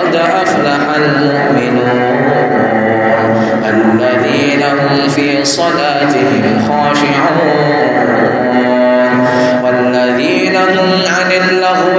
قد أفلح المؤمنون. الذين هم في صلاتهم خاشعون. والذين هم عن اللغو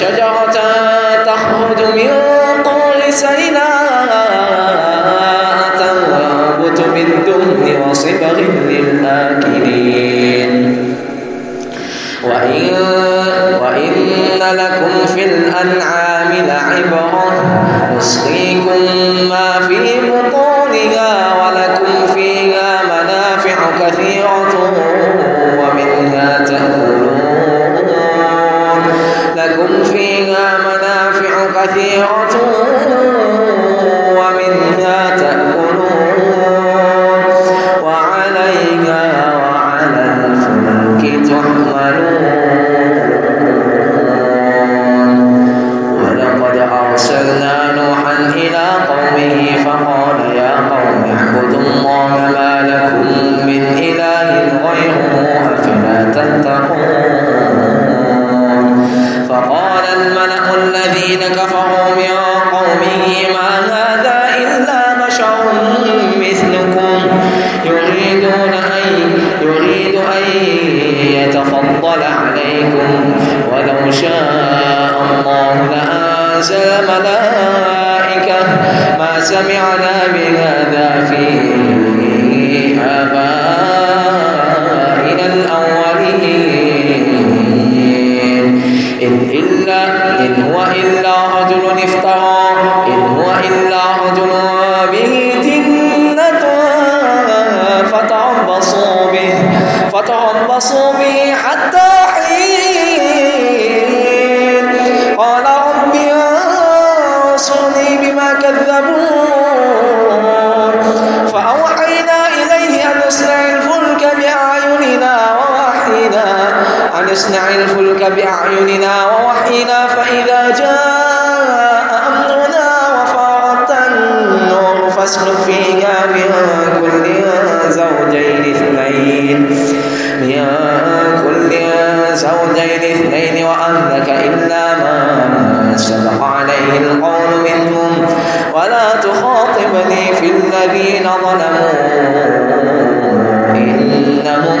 وشجرة تخرج من طول سيناء تنبت بالدهن وصبغ للآكلين. وإن, وإن لكم في الأنعام لعبرة. نسقيكم ما في بطونها ولكم فيها سمعنا بهذا ووحينا فإذا جاء أمرنا وفارت النور فاسلك فيها من كل زوجين اثنين. من كل زوجين اثنين وأهلك إلا ما سبق عليه القول منهم. ولا تخاطبني في الذين ظلموا. إنهم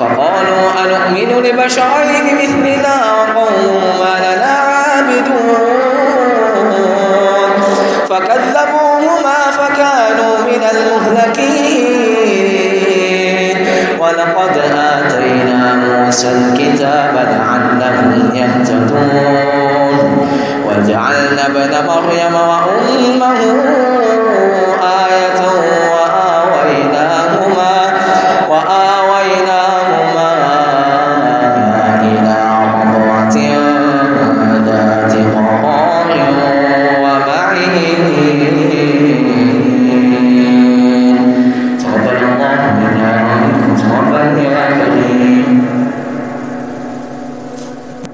فقالوا أنؤمن لبشرين مثلنا وقومهما لنا عابدون فكذبوهما فكانوا من المهلكين ولقد آتينا موسى الكتاب لعلهم يهتدون وجعلنا ابن مريم وأمه